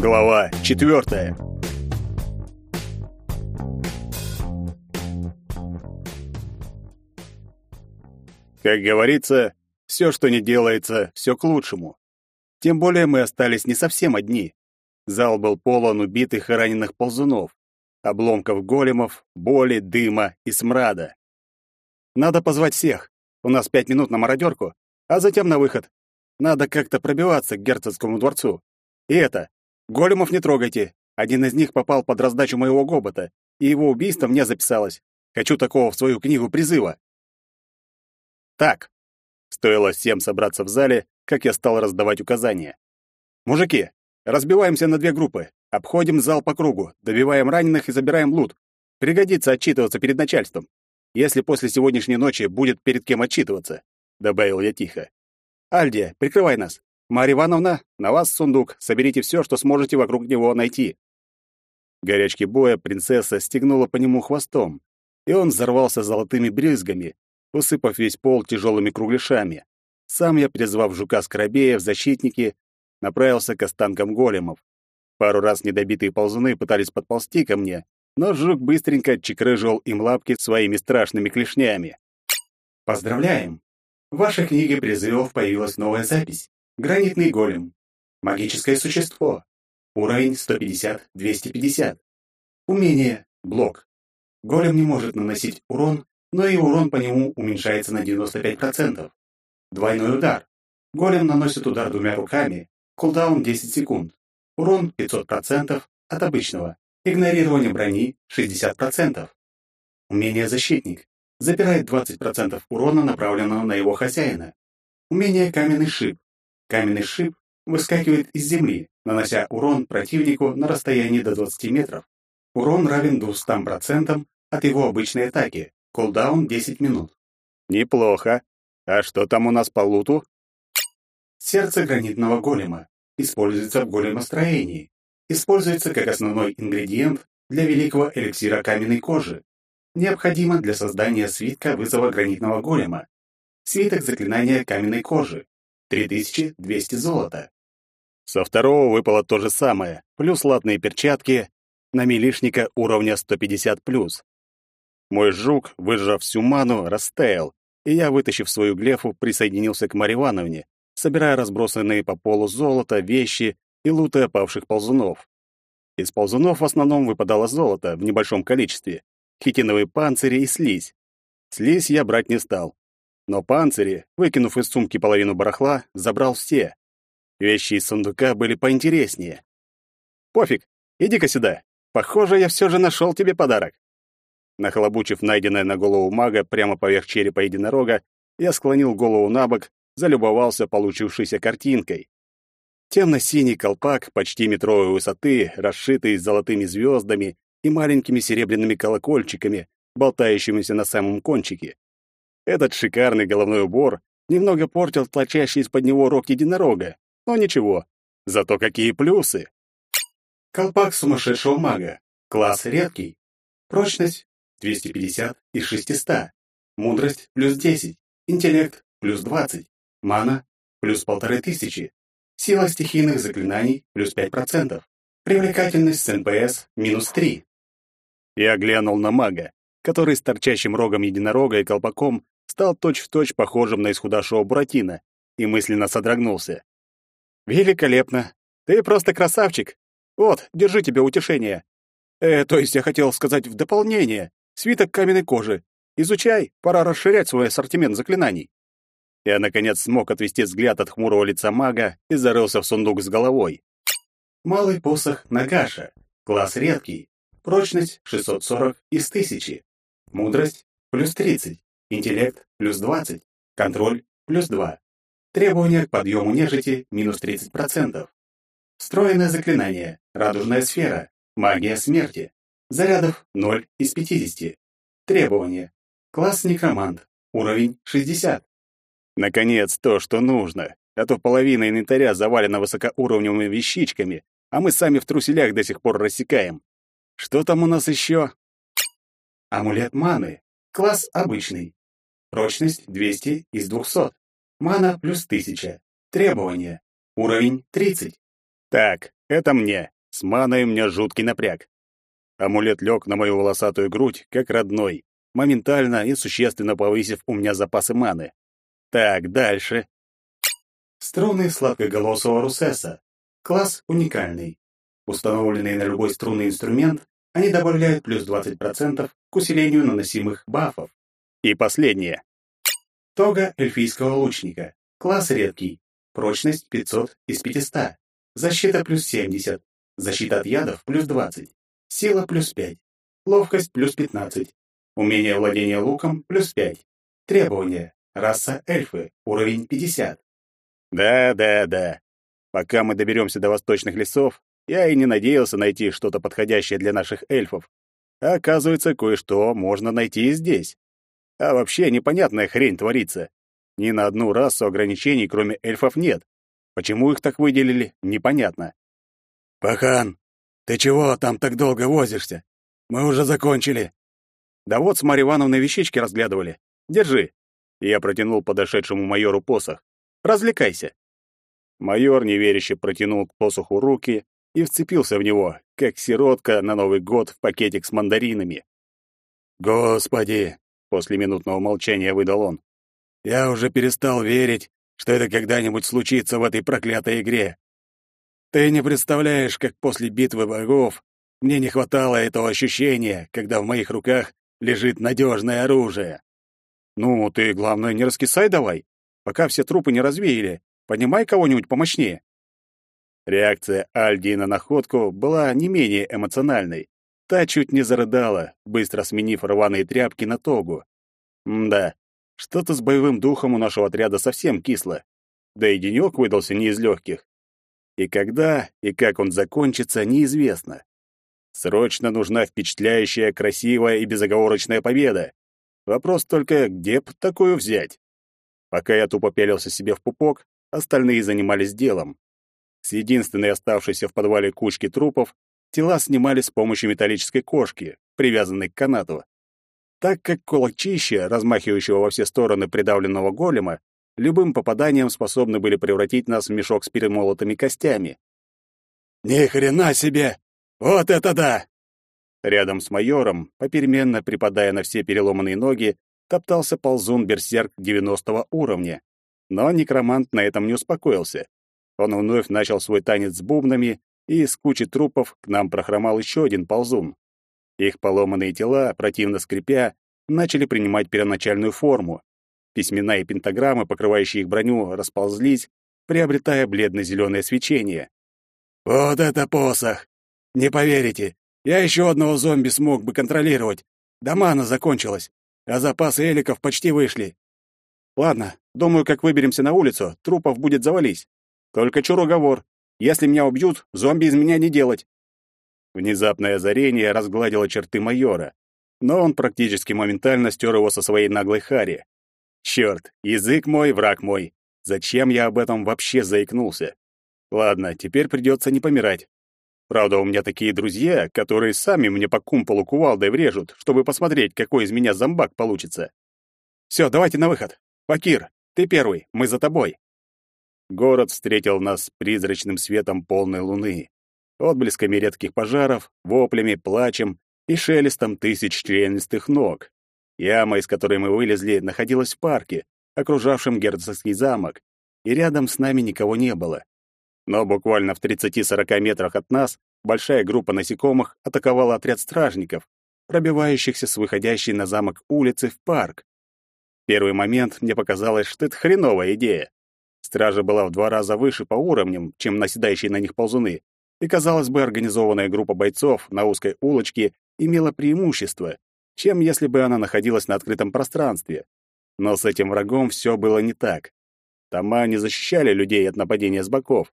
Глава четвертая. Как говорится, все, что не делается, все к лучшему. Тем более мы остались не совсем одни. Зал был полон убитых и раненых ползунов, обломков големов, боли, дыма и смрада. Надо позвать всех. У нас пять минут на мародерку, а затем на выход. Надо как-то пробиваться к герцогскому дворцу. И это, големов не трогайте. Один из них попал под раздачу моего гобота, и его убийство мне записалось. Хочу такого в свою книгу призыва. Так, стоило всем собраться в зале, как я стал раздавать указания. Мужики, разбиваемся на две группы. Обходим зал по кругу, добиваем раненых и забираем лут. Пригодится отчитываться перед начальством. Если после сегодняшней ночи будет перед кем отчитываться, добавил я тихо. Альдия, прикрывай нас. Марья Ивановна, на вас сундук. Соберите все, что сможете вокруг него найти. Горячки боя принцесса стегнула по нему хвостом, и он взорвался золотыми брызгами, усыпав весь пол тяжелыми кругляшами. Сам я, призвав жука-скоробея в защитники, направился к останкам големов. Пару раз недобитые ползуны пытались подползти ко мне, но жук быстренько чекрыжил им лапки своими страшными клешнями. Поздравляем! В вашей книге призывов появилась новая запись. Гранитный голем. Магическое существо. Уровень 150-250. Умение. Блок. Голем не может наносить урон, но и урон по нему уменьшается на 95%. Двойной удар. Голем наносит удар двумя руками. Кулдаун 10 секунд. Урон 500% от обычного. Игнорирование брони 60%. Умение защитник забирает 20% урона, направленного на его хозяина. Умение «Каменный шип». Каменный шип выскакивает из земли, нанося урон противнику на расстоянии до 20 метров. Урон равен 200% от его обычной атаки. Кулдаун 10 минут. Неплохо. А что там у нас по луту? Сердце гранитного голема. Используется в големостроении. Используется как основной ингредиент для великого эликсира каменной кожи необходимо для создания свитка вызова гранитного голема. Свиток заклинания каменной кожи. 3200 золота. Со второго выпало то же самое, плюс латные перчатки на милишника уровня 150+. Мой жук, выжав всю ману, растаял, и я, вытащив свою глефу, присоединился к Марье Ивановне, собирая разбросанные по полу золото, вещи и луты опавших ползунов. Из ползунов в основном выпадало золото в небольшом количестве, хитиновые панцири и слизь. Слизь я брать не стал. Но панцири, выкинув из сумки половину барахла, забрал все. Вещи из сундука были поинтереснее. «Пофиг, иди-ка сюда. Похоже, я все же нашел тебе подарок». Нахлобучив найденное на голову мага прямо поверх черепа единорога, я склонил голову на бок, залюбовался получившейся картинкой. Темно-синий колпак почти метровой высоты, расшитый золотыми звездами и маленькими серебряными колокольчиками, болтающимися на самом кончике. Этот шикарный головной убор немного портил торчащий из-под него рог единорога, но ничего, зато какие плюсы! Колпак сумасшедшего мага. Класс редкий. Прочность 250 из 600. Мудрость плюс 10. Интеллект плюс 20. Мана плюс полторы тысячи. Сила стихийных заклинаний плюс 5%. Привлекательность с НПС минус 3. Я глянул на мага, который с торчащим рогом единорога и колпаком стал точь-в-точь точь похожим на исхудавшего Буратино, и мысленно содрогнулся. «Великолепно! Ты просто красавчик! Вот, держи тебе утешение. Э, то есть я хотел сказать в дополнение. Свиток каменной кожи. Изучай, пора расширять свой ассортимент заклинаний». Я, наконец, смог отвести взгляд от хмурого лица мага и зарылся в сундук с головой. Малый посох Нагаша. Класс редкий. Прочность 640 из 1000. Мудрость плюс 30. Интеллект плюс 20. Контроль плюс 2. Требования к подъему нежити минус 30%. Встроенное заклинание. Радужная сфера. Магия смерти. Зарядов 0 из 50. Требования. Класс некромант. Уровень 60. Наконец, то, что нужно. А то половина инвентаря завалена высокоуровневыми вещичками, а мы сами в труселях до сих пор рассекаем. Что там у нас еще? Амулет маны. Класс обычный. Прочность 200 из 200. Мана плюс 1000. Требования. Уровень 30. Так, Это мне. С маной у меня жуткий напряг. Амулет лег на мою волосатую грудь, как родной, моментально и существенно повысив у меня запасы маны. Так, дальше. Струны сладкоголосого Русеса. Класс уникальный. Установленный на любой струнный инструмент, они добавляют плюс 20% к усилению наносимых бафов. И последнее. Тога эльфийского лучника. Класс редкий. Прочность 500 из 500. Защита плюс 70. Защита от ядов плюс 20. Сила плюс 5. Ловкость плюс 15. Умение владения луком плюс 5. Требования. Раса эльфы. Уровень 50. Да, да, да. Пока мы доберемся до восточных лесов, я и не надеялся найти что-то подходящее для наших эльфов. А оказывается, кое-что можно найти и здесь. А вообще непонятная хрень творится. Ни на одну расу ограничений, кроме эльфов, нет. Почему их так выделили, непонятно. «Пахан, ты чего там так долго возишься? Мы уже закончили». «Да вот с Марьей Ивановной вещички разглядывали. Держи». Я протянул подошедшему майору посох. «Развлекайся». Майор неверяще протянул к посоху руки и вцепился в него, как сиротка на Новый год в пакетик с мандаринами. «Господи!» — после минутного молчания выдал он. «Я уже перестал верить, что это когда-нибудь случится в этой проклятой игре. Ты не представляешь, как после битвы богов мне не хватало этого ощущения, когда в моих руках лежит надежное оружие. Ну, ты, главное, не раскисай давай, пока все трупы не развеяли. Поднимай кого-нибудь помощнее. Реакция Альди на находку была не менее эмоциональной. Та чуть не зарыдала, быстро сменив рваные тряпки на тогу. Мда, что-то с боевым духом у нашего отряда совсем кисло. Да и денёк выдался не из легких. И когда, и как он закончится, неизвестно. Срочно нужна впечатляющая, красивая и безоговорочная победа. Вопрос только, где б такую взять? Пока я тупо пялился себе в пупок, остальные занимались делом. С единственной оставшейся в подвале кучки трупов тела снимали с помощью металлической кошки, привязанной к канату. Так как кулачище, размахивающего во все стороны придавленного голема, любым попаданием способны были превратить нас в мешок с перемолотыми костями. «Ни хрена себе! Вот это да!» Рядом с майором, попеременно припадая на все переломанные ноги, топтался ползун-берсерк 90 уровня. Но некромант на этом не успокоился. Он вновь начал свой танец с бубнами, и из кучи трупов к нам прохромал еще один ползун. Их поломанные тела, противно скрипя, начали принимать первоначальную форму. Письмена и пентаграммы, покрывающие их броню, расползлись, приобретая бледно-зеленое свечение. «Вот это посох! Не поверите, я еще одного зомби смог бы контролировать. Да мана закончилась, а запасы эликов почти вышли. Ладно, думаю, как выберемся на улицу, трупов будет завались. Только чур уговор. Если меня убьют, зомби из меня не делать. Внезапное озарение разгладило черты майора, но он практически моментально стер его со своей наглой хари. Черт, язык мой, враг мой. Зачем я об этом вообще заикнулся? Ладно, теперь придется не помирать. Правда, у меня такие друзья, которые сами мне по кумполу кувалдой врежут, чтобы посмотреть, какой из меня зомбак получится. Все, давайте на выход. Факир, ты первый, мы за тобой. Город встретил нас призрачным светом полной луны, отблесками редких пожаров, воплями, плачем и шелестом тысяч членистых ног. Яма, из которой мы вылезли, находилась в парке, окружавшем герцогский замок, и рядом с нами никого не было. Но буквально в 30-40 метрах от нас большая группа насекомых атаковала отряд стражников, пробивающихся с выходящей на замок улицы в парк первый момент мне показалось, что это хреновая идея. Стража была в два раза выше по уровням, чем наседающие на них ползуны, и, казалось бы, организованная группа бойцов на узкой улочке имела преимущество, чем если бы она находилась на открытом пространстве. Но с этим врагом все было не так. Тома не защищали людей от нападения с боков,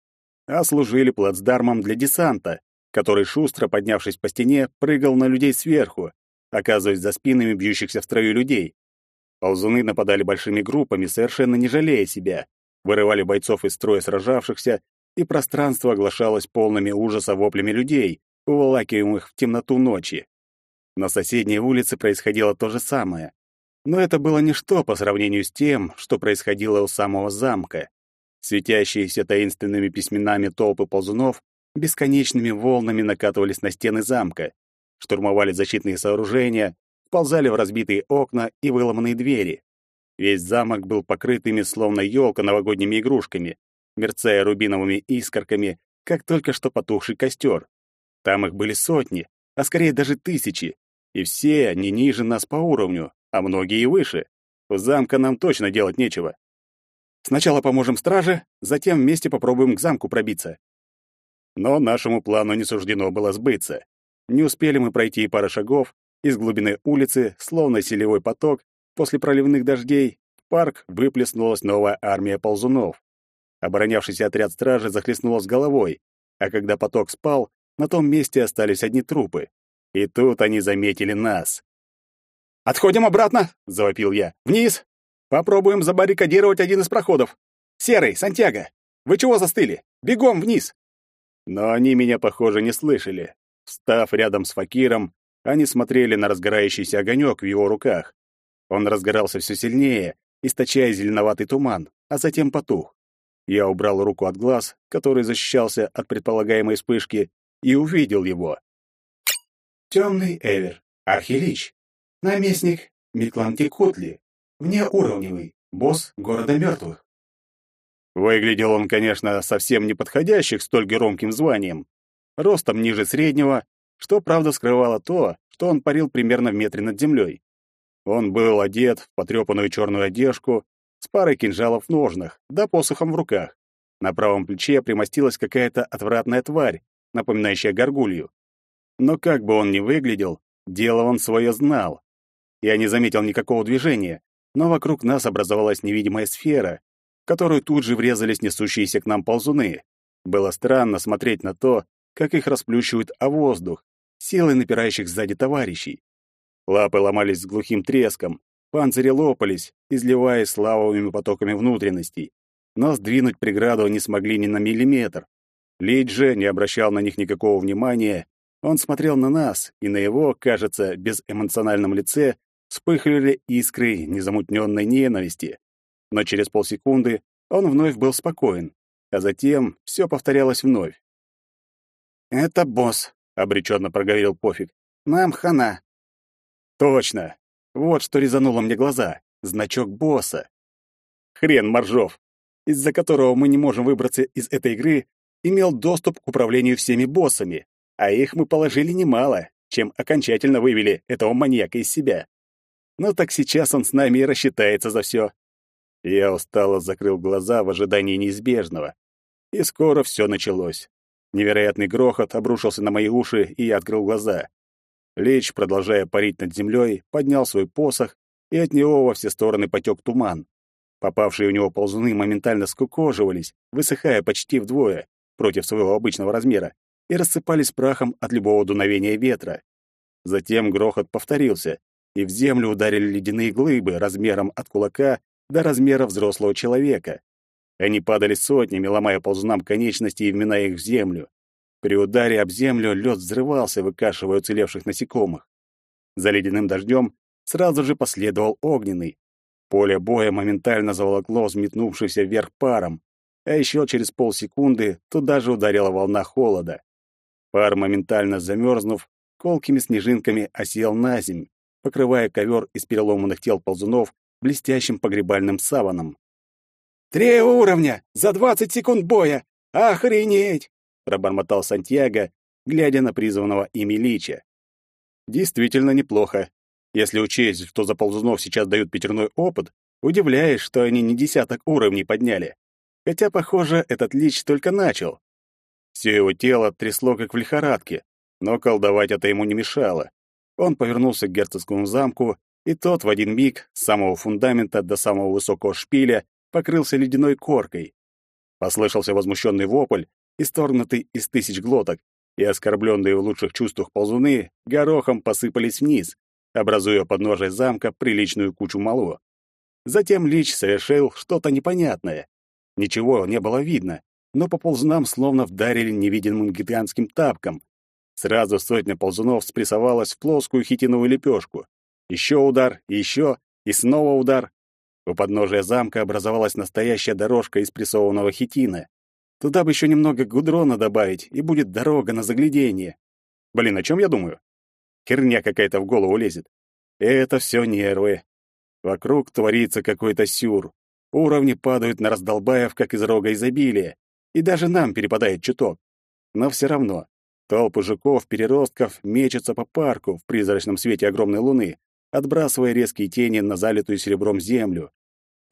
а служили плацдармом для десанта, который, шустро поднявшись по стене, прыгал на людей сверху, оказываясь за спинами бьющихся в строю людей. Ползуны нападали большими группами, совершенно не жалея себя, вырывали бойцов из строя сражавшихся, и пространство оглашалось полными ужаса воплями людей, уволакиваемых в темноту ночи. На соседней улице происходило то же самое. Но это было ничто по сравнению с тем, что происходило у самого замка. Светящиеся таинственными письменами толпы ползунов бесконечными волнами накатывались на стены замка, штурмовали защитные сооружения, ползали в разбитые окна и выломанные двери. Весь замок был покрыт ими словно елка новогодними игрушками, мерцая рубиновыми искорками, как только что потухший костер. Там их были сотни, а скорее даже тысячи, и все они ниже нас по уровню, а многие и выше. В замка нам точно делать нечего. Сначала поможем страже, затем вместе попробуем к замку пробиться. Но нашему плану не суждено было сбыться. Не успели мы пройти и пары шагов, из глубины улицы, словно селевой поток, после проливных дождей, в парк выплеснулась новая армия ползунов. Оборонявшийся отряд стражи захлестнуло с головой, а когда поток спал, на том месте остались одни трупы. И тут они заметили нас. «Отходим обратно!» — завопил я. «Вниз! Попробуем забаррикадировать один из проходов. Серый, Сантьяго, вы чего застыли? Бегом вниз!» Но они меня, похоже, не слышали. Встав рядом с Факиром, они смотрели на разгорающийся огонек в его руках. Он разгорался все сильнее, источая зеленоватый туман, а затем потух. Я убрал руку от глаз, который защищался от предполагаемой вспышки, и увидел его. Темный Эвер, Архилич, наместник Микланти Кутли, внеуровневый, босс города мертвых. Выглядел он, конечно, совсем не подходящий столь громким званием. Ростом ниже среднего, что, правда, скрывало то, что он парил примерно в метре над землей. Он был одет в потрепанную черную одежку, с парой кинжалов в ножнах, да посохом в руках. На правом плече примостилась какая-то отвратная тварь, напоминающая горгулью. Но как бы он ни выглядел, дело он свое знал. Я не заметил никакого движения, но вокруг нас образовалась невидимая сфера, в которую тут же врезались несущиеся к нам ползуны. Было странно смотреть на то, как их расплющивают о воздух, силой напирающих сзади товарищей. Лапы ломались с глухим треском, панцири лопались, изливаясь лавовыми потоками внутренностей. Но сдвинуть преграду не смогли ни на миллиметр. Лид же не обращал на них никакого внимания. Он смотрел на нас, и на его, кажется, безэмоциональном лице вспыхивали искры незамутненной ненависти. Но через полсекунды он вновь был спокоен, а затем все повторялось вновь. «Это босс», — обреченно проговорил Пофиг. «Нам хана». «Точно! Вот что резануло мне глаза. Значок босса. Хрен Моржов, из-за которого мы не можем выбраться из этой игры, имел доступ к управлению всеми боссами, а их мы положили немало, чем окончательно вывели этого маньяка из себя. Но так сейчас он с нами и рассчитается за все. Я устало закрыл глаза в ожидании неизбежного. И скоро все началось. Невероятный грохот обрушился на мои уши, и я открыл глаза. Лечь, продолжая парить над землей, поднял свой посох, и от него во все стороны потек туман. Попавшие в него ползуны моментально скукоживались, высыхая почти вдвое против своего обычного размера, и рассыпались прахом от любого дуновения ветра. Затем грохот повторился, и в землю ударили ледяные глыбы размером от кулака до размера взрослого человека. Они падали сотнями, ломая ползунам конечности и вминая их в землю. При ударе об землю лед взрывался, выкашивая уцелевших насекомых. За ледяным дождем сразу же последовал огненный. Поле боя моментально заволокло взметнувшийся вверх паром, а еще через полсекунды туда же ударила волна холода. Пар, моментально замерзнув, колкими снежинками осел на земь, покрывая ковер из переломанных тел ползунов блестящим погребальным саваном. «Три уровня! За двадцать секунд боя! Охренеть!» — пробормотал Сантьяго, глядя на призванного ими Лича. «Действительно неплохо. Если учесть, что за ползунов сейчас дают пятерной опыт, удивляешь, что они не десяток уровней подняли. Хотя, похоже, этот лич только начал. Все его тело трясло, как в лихорадке, но колдовать это ему не мешало. Он повернулся к герцогскому замку, и тот в один миг с самого фундамента до самого высокого шпиля покрылся ледяной коркой. Послышался возмущенный вопль, исторгнутый из тысяч глоток, и оскорбленные в лучших чувствах ползуны горохом посыпались вниз, образуя подножие замка приличную кучу мало. Затем Лич совершил что-то непонятное. Ничего не было видно, но по ползунам словно вдарили невидимым гигантским тапком. Сразу сотня ползунов спрессовалась в плоскую хитиновую лепешку. Еще удар, еще, и снова удар. У подножия замка образовалась настоящая дорожка из прессованного хитина. Туда бы еще немного гудрона добавить, и будет дорога на заглядение. Блин, о чем я думаю? Херня какая-то в голову лезет. Это все нервы. Вокруг творится какой-то сюр. Уровни падают на раздолбаев, как из рога изобилия. И даже нам перепадает чуток. Но все равно. Толпы жуков-переростков мечутся по парку в призрачном свете огромной луны, отбрасывая резкие тени на залитую серебром землю.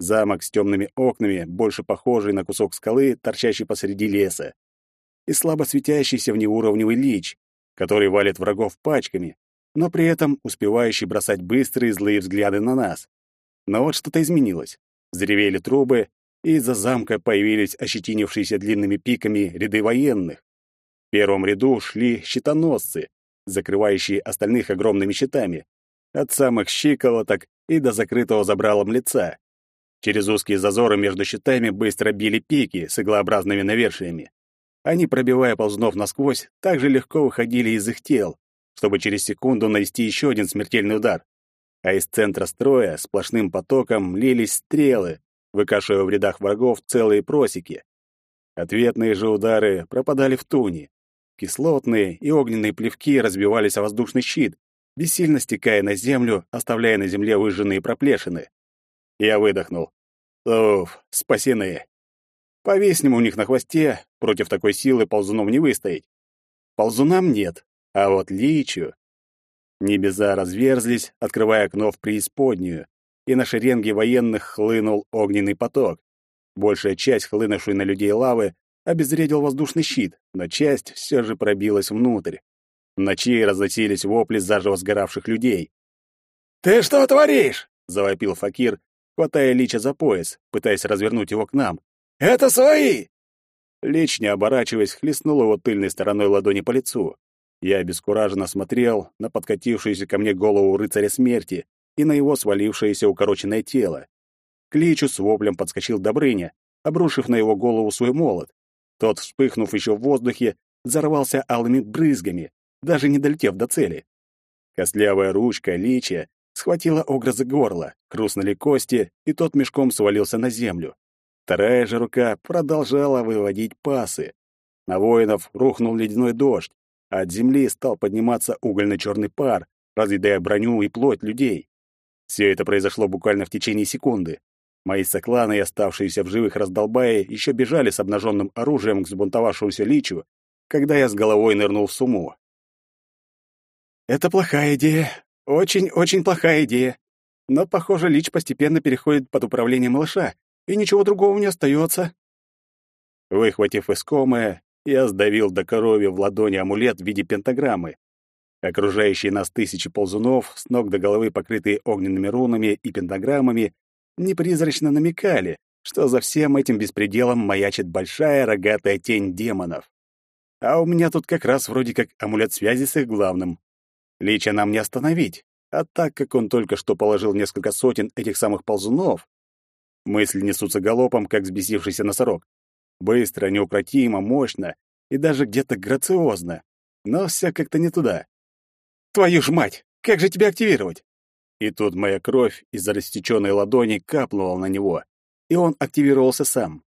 Замок с темными окнами, больше похожий на кусок скалы, торчащий посреди леса. И слабо светящийся внеуровневый лич, который валит врагов пачками, но при этом успевающий бросать быстрые злые взгляды на нас. Но вот что-то изменилось. Заревели трубы, и из-за замка появились ощетинившиеся длинными пиками ряды военных. В первом ряду шли щитоносцы, закрывающие остальных огромными щитами, от самых щиколоток и до закрытого забралом лица. Через узкие зазоры между щитами быстро били пики с иглообразными навершиями. Они, пробивая ползнов насквозь, так же легко выходили из их тел, чтобы через секунду нанести еще один смертельный удар. А из центра строя сплошным потоком лились стрелы, выкашивая в рядах врагов целые просеки. Ответные же удары пропадали в туне. Кислотные и огненные плевки разбивались о воздушный щит, бессильно стекая на землю, оставляя на земле выжженные проплешины. Я выдохнул. Уф, спасены. Повеснем у них на хвосте, против такой силы ползуном не выстоять. Ползунам нет, а вот личу... Небеса разверзлись, открывая окно в преисподнюю, и на шеренге военных хлынул огненный поток. Большая часть хлынувшей на людей лавы обезвредил воздушный щит, но часть все же пробилась внутрь. В ночи разносились вопли заживо сгоравших людей. «Ты что творишь?» — завопил Факир, хватая Лича за пояс, пытаясь развернуть его к нам. «Это свои!» Лич, не оборачиваясь, хлестнул его тыльной стороной ладони по лицу. Я обескураженно смотрел на подкатившуюся ко мне голову рыцаря смерти и на его свалившееся укороченное тело. К Личу с воплем подскочил Добрыня, обрушив на его голову свой молот. Тот, вспыхнув еще в воздухе, взорвался алыми брызгами, даже не долетев до цели. Костлявая ручка Лича схватила Огра за горло, хрустнули кости, и тот мешком свалился на землю. Вторая же рука продолжала выводить пасы. На воинов рухнул ледяной дождь, а от земли стал подниматься угольно-черный пар, разъедая броню и плоть людей. Все это произошло буквально в течение секунды. Мои сокланы и оставшиеся в живых раздолбаи еще бежали с обнаженным оружием к взбунтовавшемуся личу, когда я с головой нырнул в суму. «Это плохая идея. Очень-очень плохая идея. Но, похоже, лич постепенно переходит под управление малыша, и ничего другого не остается». Выхватив искомое, я сдавил до крови в ладони амулет в виде пентаграммы. Окружающие нас тысячи ползунов, с ног до головы покрытые огненными рунами и пентаграммами, непризрачно намекали, что за всем этим беспределом маячит большая рогатая тень демонов. А у меня тут как раз вроде как амулет связи с их главным. Лича нам не остановить, а так как он только что положил несколько сотен этих самых ползунов, мысли несутся галопом, как взбесившийся носорог. Быстро, неукротимо, мощно и даже где-то грациозно. Но все как-то не туда. «Твою ж мать! Как же тебя активировать?» И тут моя кровь из-за растеченной ладони капнула на него, и он активировался сам.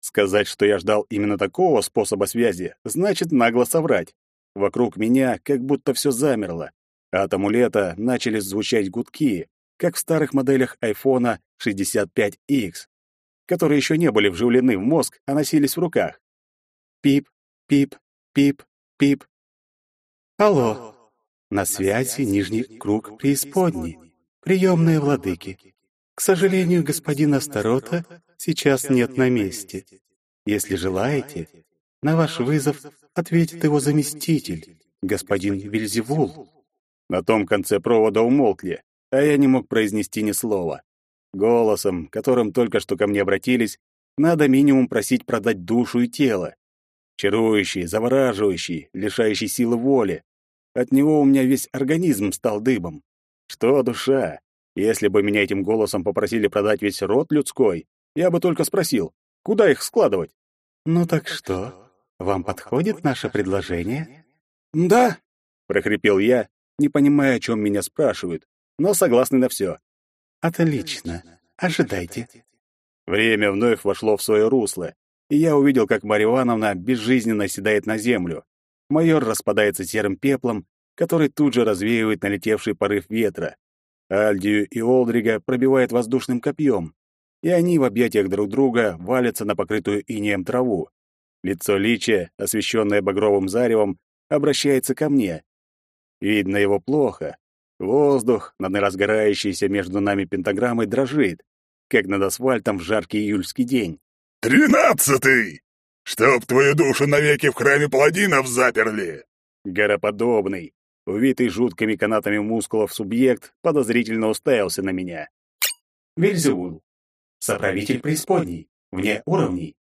Сказать, что я ждал именно такого способа связи, значит нагло соврать. Вокруг меня как будто все замерло, а от амулета начали звучать гудки, как в старых моделях айфона 65X которые еще не были вживлены в мозг, а носились в руках. Пип, пип, пип, пип. Алло. На связи нижний круг преисподней. Приемные владыки. К сожалению, господин Астарота сейчас нет на месте. Если желаете, на ваш вызов ответит его заместитель, господин Вильзевул. На том конце провода умолкли, а я не мог произнести ни слова. Голосом, которым только что ко мне обратились, надо минимум просить продать душу и тело. Чарующий, завораживающий, лишающий силы воли. От него у меня весь организм стал дыбом. Что душа? Если бы меня этим голосом попросили продать весь род людской, я бы только спросил, куда их складывать? «Ну так что, вам подходит наше предложение?» «Да», — прохрипел я, не понимая, о чем меня спрашивают, но согласный на все. Отлично. Ожидайте. Время вновь вошло в свое русло, и я увидел, как Марья Ивановна безжизненно седает на землю. Майор распадается серым пеплом, который тут же развеивает налетевший порыв ветра. Альдию и Олдрига пробивает воздушным копьем, и они в объятиях друг друга валятся на покрытую инеем траву. Лицо Лича, освещенное багровым заревом, обращается ко мне. Видно его плохо. Воздух, над разгорающейся между нами пентаграммой, дрожит, как над асфальтом в жаркий июльский день. «Тринадцатый! Чтоб твою душу навеки в храме паладинов заперли!» Гороподобный, увитый жуткими канатами мускулов субъект, подозрительно уставился на меня. Вельзевул. Соправитель преисподней. Вне уровней.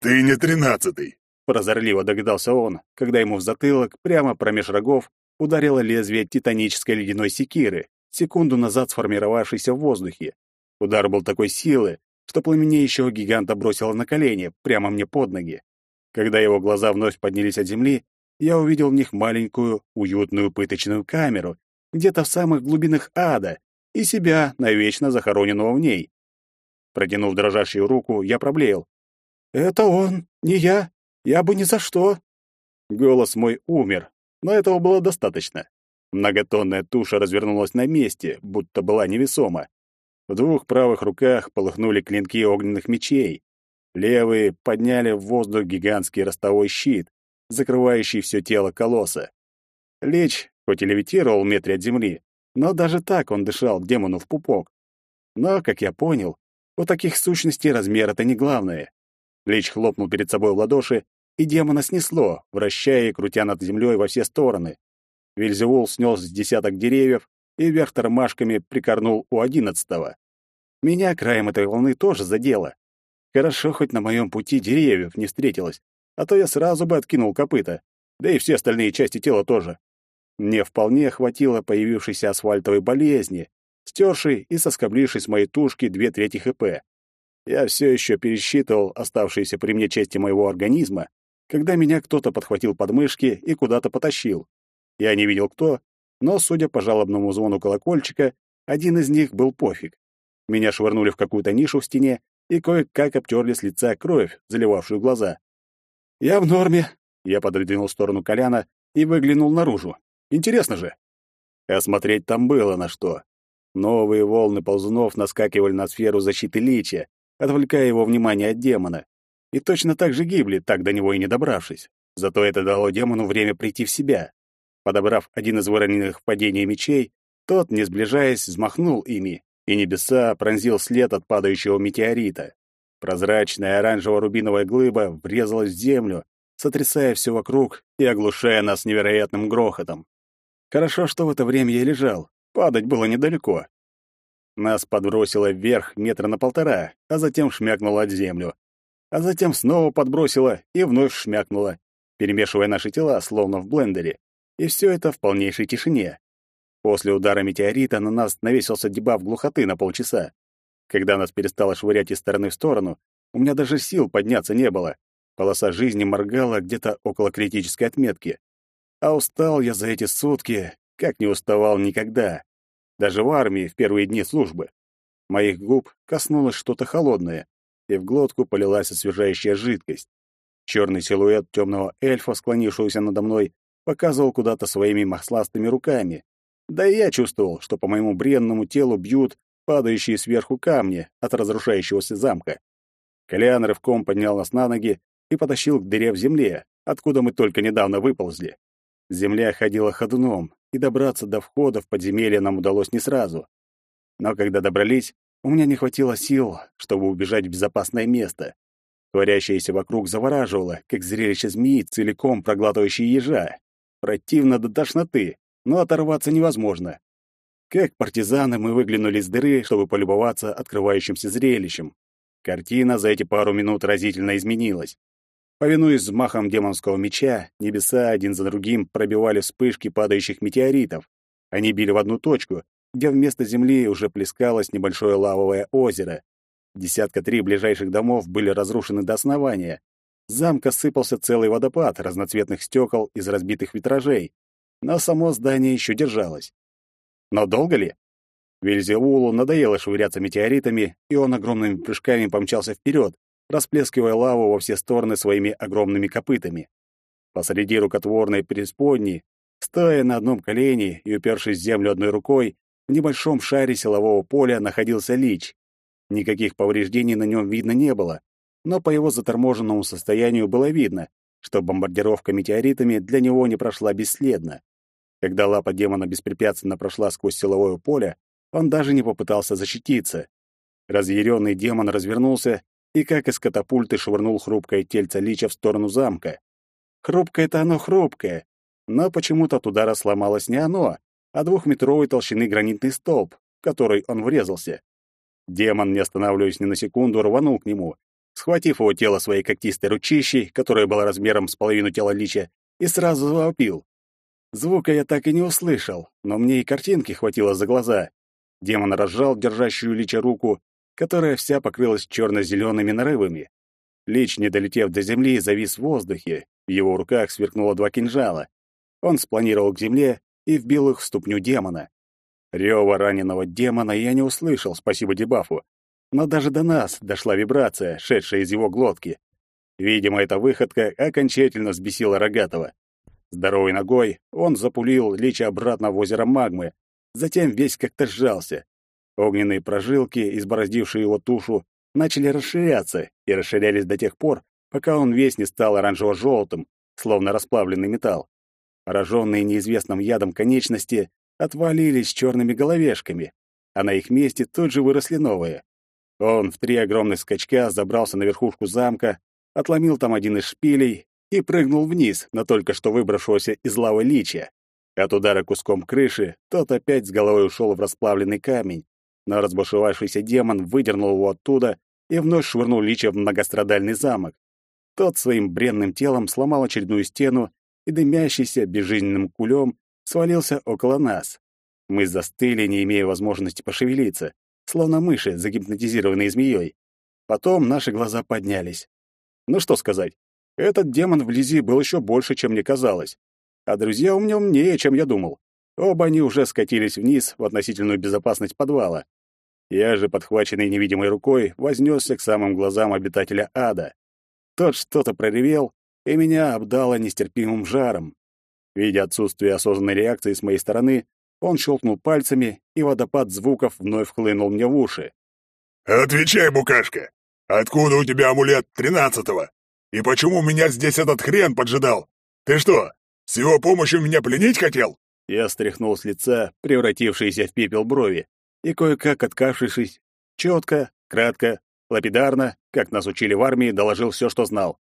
«Ты не тринадцатый!» Прозорливо догадался он, когда ему в затылок, прямо промеж рогов, ударило лезвие титанической ледяной секиры, секунду назад сформировавшейся в воздухе. Удар был такой силы, что пламенеющего гиганта бросило на колени, прямо мне под ноги. Когда его глаза вновь поднялись от земли, я увидел в них маленькую, уютную пыточную камеру, где-то в самых глубинах ада, и себя, навечно захороненного в ней. Протянув дрожащую руку, я проблеял. «Это он, не я. Я бы ни за что». Голос мой умер, но этого было достаточно. Многотонная туша развернулась на месте, будто была невесома. В двух правых руках полыхнули клинки огненных мечей. Левые подняли в воздух гигантский ростовой щит, закрывающий все тело колосса. Лечь, хоть и левитировал в метре от земли, но даже так он дышал демону в пупок. Но, как я понял, у таких сущностей размер — это не главное. Лич хлопнул перед собой в ладоши, и демона снесло, вращая и крутя над землей во все стороны. Вильзевул снес с десяток деревьев и вверх тормашками прикорнул у одиннадцатого. Меня краем этой волны тоже задело. Хорошо, хоть на моем пути деревьев не встретилось, а то я сразу бы откинул копыта, да и все остальные части тела тоже. Мне вполне хватило появившейся асфальтовой болезни, стершей и соскоблившей с моей тушки две трети ХП. Я все еще пересчитывал оставшиеся при мне части моего организма, когда меня кто-то подхватил подмышки и куда-то потащил. Я не видел кто, но, судя по жалобному звону колокольчика, один из них был пофиг. Меня швырнули в какую-то нишу в стене и кое-как обтерли с лица кровь, заливавшую глаза. «Я в норме», — я пододвинул в сторону Коляна и выглянул наружу. «Интересно же». Осмотреть там было на что. Новые волны ползунов наскакивали на сферу защиты личия, отвлекая его внимание от демона и точно так же гибли, так до него и не добравшись. Зато это дало демону время прийти в себя. Подобрав один из выроненных в падении мечей, тот, не сближаясь, взмахнул ими, и небеса пронзил след от падающего метеорита. Прозрачная оранжево-рубиновая глыба врезалась в землю, сотрясая все вокруг и оглушая нас невероятным грохотом. Хорошо, что в это время я лежал. Падать было недалеко. Нас подбросило вверх метра на полтора, а затем шмякнуло от землю а затем снова подбросила и вновь шмякнула, перемешивая наши тела, словно в блендере. И все это в полнейшей тишине. После удара метеорита на нас навесился дебаф глухоты на полчаса. Когда нас перестало швырять из стороны в сторону, у меня даже сил подняться не было. Полоса жизни моргала где-то около критической отметки. А устал я за эти сутки, как не уставал никогда. Даже в армии в первые дни службы. Моих губ коснулось что-то холодное, и в глотку полилась освежающая жидкость. Черный силуэт темного эльфа, склонившегося надо мной, показывал куда-то своими масластыми руками. Да и я чувствовал, что по моему бренному телу бьют падающие сверху камни от разрушающегося замка. Колян рывком поднял нас на ноги и потащил к дыре в земле, откуда мы только недавно выползли. Земля ходила ходуном, и добраться до входа в подземелье нам удалось не сразу. Но когда добрались, у меня не хватило сил, чтобы убежать в безопасное место. Творящееся вокруг завораживало, как зрелище змеи, целиком проглатывающей ежа. Противно до тошноты, но оторваться невозможно. Как партизаны мы выглянули из дыры, чтобы полюбоваться открывающимся зрелищем. Картина за эти пару минут разительно изменилась. Повинуясь взмахом демонского меча, небеса один за другим пробивали вспышки падающих метеоритов. Они били в одну точку, где вместо земли уже плескалось небольшое лавовое озеро. Десятка три ближайших домов были разрушены до основания. С замка сыпался целый водопад разноцветных стекол из разбитых витражей, но само здание еще держалось. Но долго ли? Вельзевулу надоело швыряться метеоритами, и он огромными прыжками помчался вперед, расплескивая лаву во все стороны своими огромными копытами. Посреди рукотворной преисподней, стоя на одном колене и упершись в землю одной рукой, в небольшом шаре силового поля находился лич. Никаких повреждений на нем видно не было, но по его заторможенному состоянию было видно, что бомбардировка метеоритами для него не прошла бесследно. Когда лапа демона беспрепятственно прошла сквозь силовое поле, он даже не попытался защититься. Разъяренный демон развернулся и, как из катапульты, швырнул хрупкое тельце лича в сторону замка. Хрупкое-то оно хрупкое, но почему-то от удара сломалось не оно, а двухметровой толщины гранитный столб, в который он врезался. Демон, не останавливаясь ни на секунду, рванул к нему, схватив его тело своей когтистой ручищей, которая была размером с половину тела лича, и сразу завопил. Звука я так и не услышал, но мне и картинки хватило за глаза. Демон разжал держащую лича руку, которая вся покрылась черно-зелеными нарывами. Лич, не долетев до земли, завис в воздухе. В его руках сверкнуло два кинжала. Он спланировал к земле и вбил их в ступню демона. Рева раненого демона я не услышал, спасибо дебафу. Но даже до нас дошла вибрация, шедшая из его глотки. Видимо, эта выходка окончательно взбесила Рогатого. Здоровой ногой он запулил Лича обратно в озеро магмы, затем весь как-то сжался. Огненные прожилки, избороздившие его тушу, начали расширяться и расширялись до тех пор, пока он весь не стал оранжево-желтым, словно расплавленный металл. Пораженные неизвестным ядом конечности отвалились черными головешками, а на их месте тут же выросли новые. Он в три огромных скачка забрался на верхушку замка, отломил там один из шпилей и прыгнул вниз на только что выбравшегося из лавы личия. От удара куском крыши тот опять с головой ушел в расплавленный камень, но разбушевавшийся демон выдернул его оттуда и вновь швырнул лича в многострадальный замок. Тот своим бренным телом сломал очередную стену и дымящийся безжизненным кулем свалился около нас. Мы застыли, не имея возможности пошевелиться, словно мыши, загипнотизированные змеей. Потом наши глаза поднялись. Ну что сказать, этот демон вблизи был еще больше, чем мне казалось. А друзья у меня умнее, чем я думал. Оба они уже скатились вниз в относительную безопасность подвала. Я же, подхваченный невидимой рукой, вознесся к самым глазам обитателя ада. Тот что-то проревел, и меня обдало нестерпимым жаром. Видя отсутствие осознанной реакции с моей стороны, он щелкнул пальцами, и водопад звуков вновь хлынул мне в уши. «Отвечай, букашка! Откуда у тебя амулет тринадцатого? И почему меня здесь этот хрен поджидал? Ты что, с его помощью меня пленить хотел?» Я стряхнул с лица превратившиеся в пепел брови и, кое-как откавшись, четко, кратко, лапидарно, как нас учили в армии, доложил все, что знал.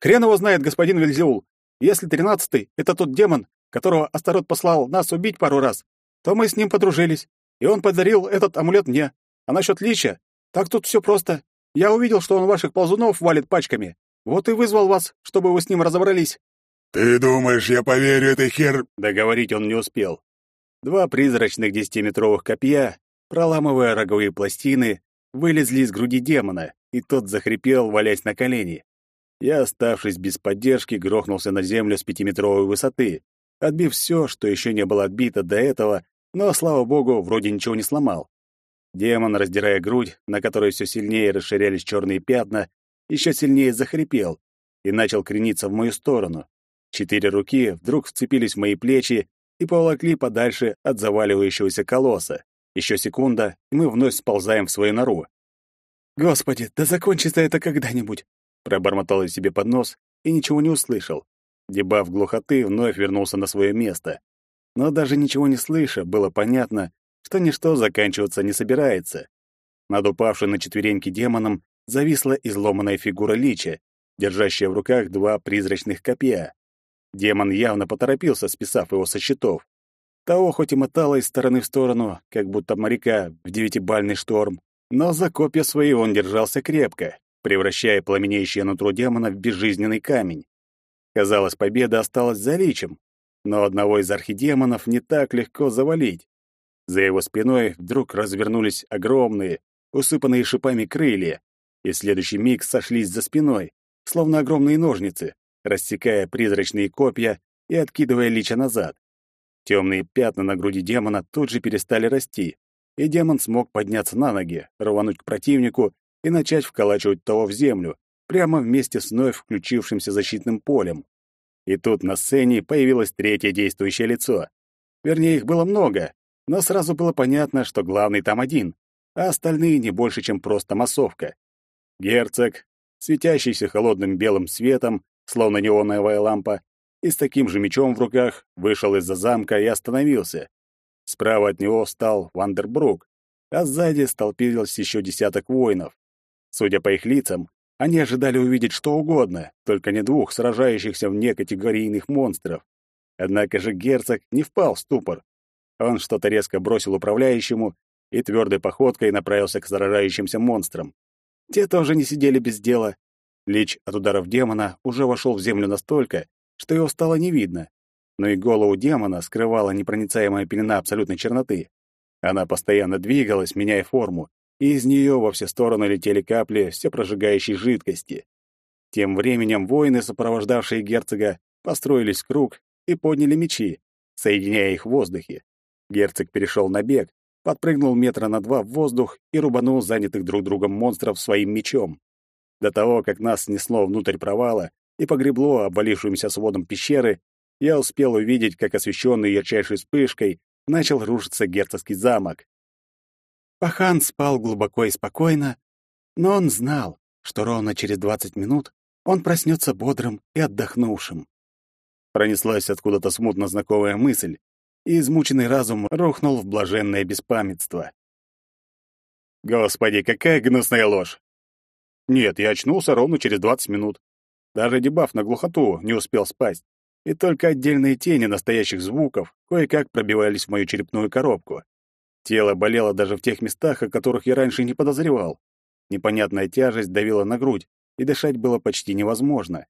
«Хрен его знает, господин Вельзеул. Если тринадцатый — это тот демон, которого Астарот послал нас убить пару раз, то мы с ним подружились, и он подарил этот амулет мне. А насчет лича, так тут все просто. Я увидел, что он ваших ползунов валит пачками. Вот и вызвал вас, чтобы вы с ним разобрались». «Ты думаешь, я поверю этой хер...» Договорить он не успел. Два призрачных десятиметровых копья, проламывая роговые пластины, вылезли из груди демона, и тот захрипел, валясь на колени. Я, оставшись без поддержки, грохнулся на землю с пятиметровой высоты, отбив все, что еще не было отбито до этого, но, слава богу, вроде ничего не сломал. Демон, раздирая грудь, на которой все сильнее расширялись черные пятна, еще сильнее захрипел и начал крениться в мою сторону. Четыре руки вдруг вцепились в мои плечи и поволокли подальше от заваливающегося колосса. Еще секунда, и мы вновь сползаем в свою нору. «Господи, да закончится это когда-нибудь!» Пробормотал я себе под нос и ничего не услышал. Дебаф глухоты вновь вернулся на свое место. Но даже ничего не слыша, было понятно, что ничто заканчиваться не собирается. Над упавшим на четвереньки демоном зависла изломанная фигура лича, держащая в руках два призрачных копья. Демон явно поторопился, списав его со счетов. Того хоть и мотало из стороны в сторону, как будто моряка в девятибальный шторм, но за копья свои он держался крепко, превращая пламенеющее нутро демона в безжизненный камень. Казалось, победа осталась за личем, но одного из архидемонов не так легко завалить. За его спиной вдруг развернулись огромные, усыпанные шипами крылья, и в следующий миг сошлись за спиной, словно огромные ножницы, рассекая призрачные копья и откидывая лича назад. Темные пятна на груди демона тут же перестали расти, и демон смог подняться на ноги, рвануть к противнику и начать вколачивать того в землю, прямо вместе с вновь включившимся защитным полем. И тут на сцене появилось третье действующее лицо. Вернее, их было много, но сразу было понятно, что главный там один, а остальные не больше, чем просто массовка. Герцог, светящийся холодным белым светом, словно неоновая лампа, и с таким же мечом в руках вышел из-за замка и остановился. Справа от него встал Вандербрук, а сзади столпилось еще десяток воинов. Судя по их лицам, они ожидали увидеть что угодно, только не двух сражающихся вне категорийных монстров. Однако же герцог не впал в ступор. Он что-то резко бросил управляющему и твердой походкой направился к сражающимся монстрам. Те тоже не сидели без дела. Лич от ударов демона уже вошел в землю настолько, что его стало не видно. Но и голову демона скрывала непроницаемая пелена абсолютной черноты. Она постоянно двигалась, меняя форму, и из нее во все стороны летели капли всепрожигающей жидкости. Тем временем воины, сопровождавшие герцога, построились в круг и подняли мечи, соединяя их в воздухе. Герцог перешел на бег, подпрыгнул метра на два в воздух и рубанул занятых друг другом монстров своим мечом. До того, как нас снесло внутрь провала и погребло обвалившимся сводом пещеры, я успел увидеть, как освещенный ярчайшей вспышкой начал рушиться герцогский замок. Пахан спал глубоко и спокойно, но он знал, что ровно через двадцать минут он проснется бодрым и отдохнувшим. Пронеслась откуда-то смутно знакомая мысль, и измученный разум рухнул в блаженное беспамятство. Господи, какая гнусная ложь! Нет, я очнулся ровно через двадцать минут. Даже дебаф на глухоту не успел спасть, и только отдельные тени настоящих звуков кое-как пробивались в мою черепную коробку. Тело болело даже в тех местах, о которых я раньше не подозревал. Непонятная тяжесть давила на грудь, и дышать было почти невозможно.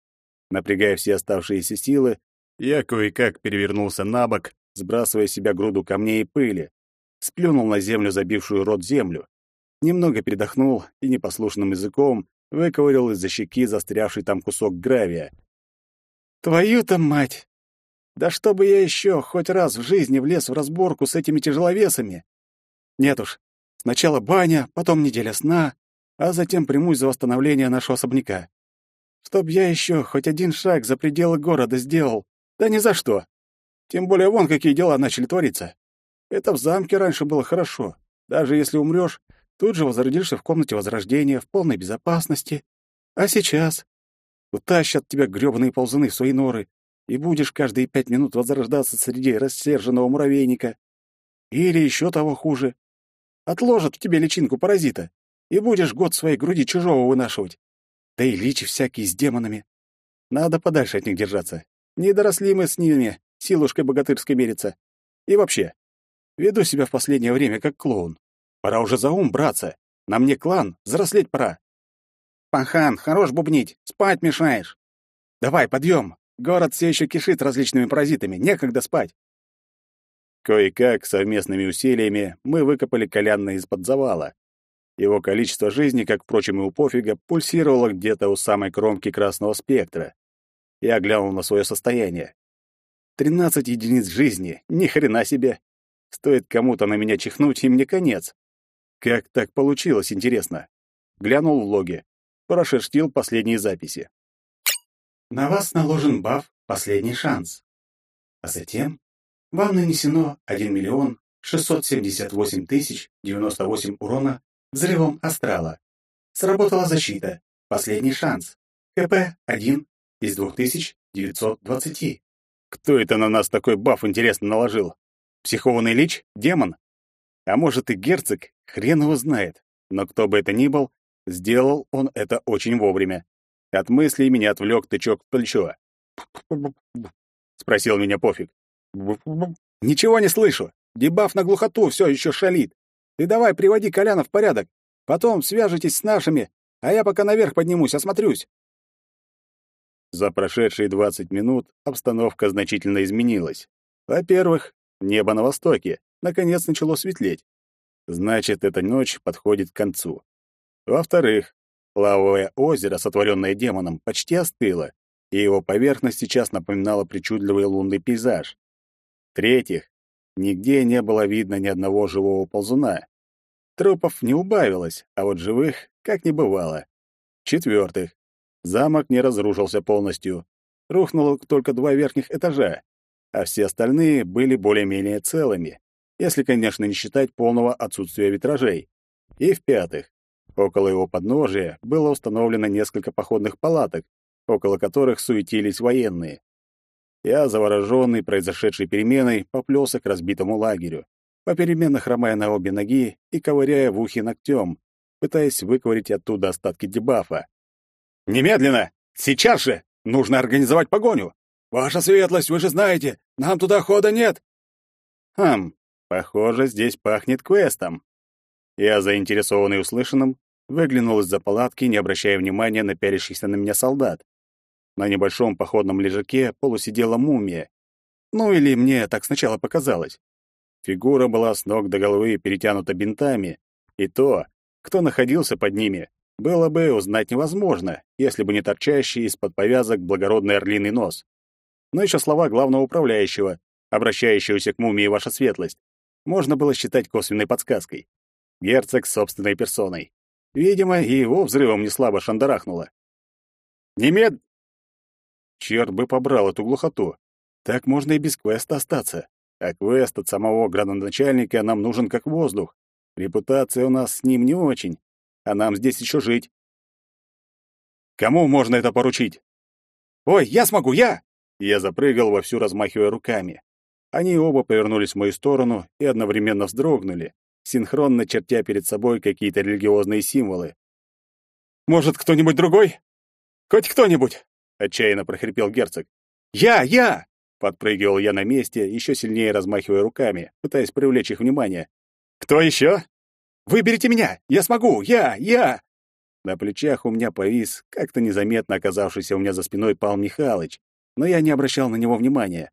Напрягая все оставшиеся силы, я кое-как перевернулся на бок, сбрасывая с себя груду камней и пыли. Сплюнул на землю забившую рот землю. Немного передохнул и непослушным языком выковырял из-за щеки застрявший там кусок гравия. «Твою-то мать! Да чтобы я еще хоть раз в жизни влез в разборку с этими тяжеловесами! Нет уж, сначала баня, потом неделя сна, а затем примусь за восстановление нашего особняка. Чтоб я еще хоть один шаг за пределы города сделал, да ни за что. Тем более вон какие дела начали твориться. Это в замке раньше было хорошо. Даже если умрешь, тут же возродишься в комнате возрождения в полной безопасности. А сейчас утащат тебя грёбаные ползуны в свои норы, и будешь каждые пять минут возрождаться среди рассерженного муравейника. Или еще того хуже, Отложат в тебе личинку паразита, и будешь год своей груди чужого вынашивать. Да и личи всякие с демонами. Надо подальше от них держаться. Не доросли мы с ними, силушкой богатырской мериться. И вообще, веду себя в последнее время как клоун. Пора уже за ум браться. На мне клан, взрослеть пора. Пахан, хорош бубнить, спать мешаешь. Давай, подъем. Город все еще кишит различными паразитами, некогда спать. Кое-как совместными усилиями мы выкопали Колянна из-под завала. Его количество жизни, как, впрочем, и у пофига, пульсировало где-то у самой кромки красного спектра. Я глянул на свое состояние. Тринадцать единиц жизни, ни хрена себе. Стоит кому-то на меня чихнуть, и мне конец. Как так получилось, интересно? Глянул в логи. Прошерстил последние записи. На вас наложен баф «Последний шанс». А затем вам нанесено 1 миллион 678 тысяч 98 урона взрывом астрала. Сработала защита. Последний шанс. КП 1 из 2920. Кто это на нас такой баф интересно наложил? Психованный лич? Демон? А может и герцог? Хрен его знает. Но кто бы это ни был, сделал он это очень вовремя. От мыслей меня отвлек тычок в плечо. Спросил меня пофиг. Ничего не слышу. Дебаф на глухоту все еще шалит. Ты давай приводи Коляна в порядок. Потом свяжитесь с нашими, а я пока наверх поднимусь, осмотрюсь. За прошедшие двадцать минут обстановка значительно изменилась. Во-первых, небо на востоке наконец начало светлеть. Значит, эта ночь подходит к концу. Во-вторых, лавовое озеро, сотворенное демоном, почти остыло, и его поверхность сейчас напоминала причудливый лунный пейзаж. В-третьих, нигде не было видно ни одного живого ползуна. Трупов не убавилось, а вот живых как не бывало. В-четвертых, замок не разрушился полностью. Рухнуло только два верхних этажа, а все остальные были более-менее целыми, если, конечно, не считать полного отсутствия витражей. И в-пятых, около его подножия было установлено несколько походных палаток, около которых суетились военные. Я, завороженный произошедшей переменой, поплелся к разбитому лагерю, попеременно хромая на обе ноги и ковыряя в ухе ногтем, пытаясь выковырить оттуда остатки дебафа. «Немедленно! Сейчас же! Нужно организовать погоню! Ваша светлость, вы же знаете, нам туда хода нет!» «Хм, похоже, здесь пахнет квестом». Я, заинтересованный услышанным, выглянул из-за палатки, не обращая внимания на пялящихся на меня солдат. На небольшом походном лежаке полусидела мумия. Ну или мне так сначала показалось. Фигура была с ног до головы перетянута бинтами, и то, кто находился под ними, было бы узнать невозможно, если бы не торчащий из-под повязок благородный орлиный нос. Но еще слова главного управляющего, обращающегося к мумии ваша светлость, можно было считать косвенной подсказкой. Герцог собственной персоной. Видимо, и его взрывом не слабо шандарахнуло. «Немед...» Черт бы побрал эту глухоту. Так можно и без квеста остаться. А квест от самого градоначальника нам нужен как воздух. Репутация у нас с ним не очень, а нам здесь еще жить. Кому можно это поручить? Ой, я смогу, я! Я запрыгал вовсю, размахивая руками. Они оба повернулись в мою сторону и одновременно вздрогнули, синхронно чертя перед собой какие-то религиозные символы. «Может, кто-нибудь другой? Хоть кто-нибудь!» — отчаянно прохрипел герцог. «Я! Я!» — подпрыгивал я на месте, еще сильнее размахивая руками, пытаясь привлечь их внимание. «Кто еще?» «Выберите меня! Я смогу! Я! Я!» На плечах у меня повис, как-то незаметно оказавшийся у меня за спиной Пал Михайлович, но я не обращал на него внимания.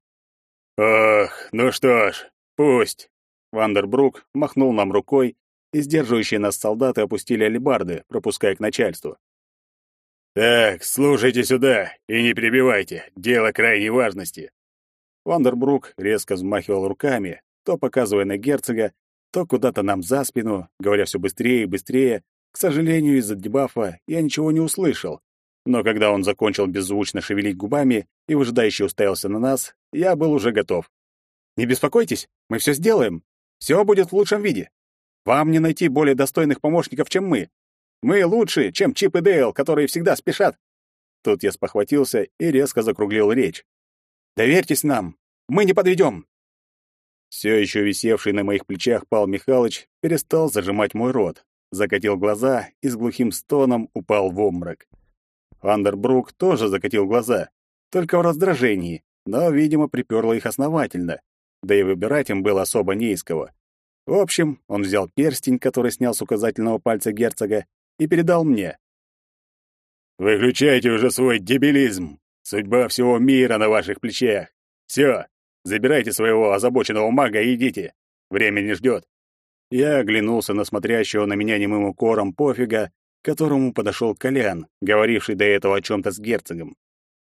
«Ох, ну что ж, пусть!» Вандербрук махнул нам рукой, и сдерживающие нас солдаты опустили алебарды, пропуская к начальству. «Так, слушайте сюда и не перебивайте, дело крайней важности». Вандербрук резко взмахивал руками, то показывая на герцога, то куда-то нам за спину, говоря все быстрее и быстрее. К сожалению, из-за дебафа я ничего не услышал, но когда он закончил беззвучно шевелить губами и выжидающе уставился на нас, я был уже готов. «Не беспокойтесь, мы все сделаем. Все будет в лучшем виде. Вам не найти более достойных помощников, чем мы. Мы лучше, чем Чип и Дейл, которые всегда спешат». Тут я спохватился и резко закруглил речь. «Доверьтесь нам, мы не подведем». Все еще висевший на моих плечах Пал Михайлович перестал зажимать мой рот, закатил глаза и с глухим стоном упал в обморок. Вандербрук тоже закатил глаза, только в раздражении, но, видимо, приперло их основательно, да и выбирать им было особо не из кого. В общем, он взял перстень, который снял с указательного пальца герцога, и передал мне. «Выключайте уже свой дебилизм! Судьба всего мира на ваших плечах! Все, забирайте своего озабоченного мага и идите! Время не ждет!» Я оглянулся на смотрящего на меня немым укором пофига, к которому подошел Колян, говоривший до этого о чем-то с герцогом.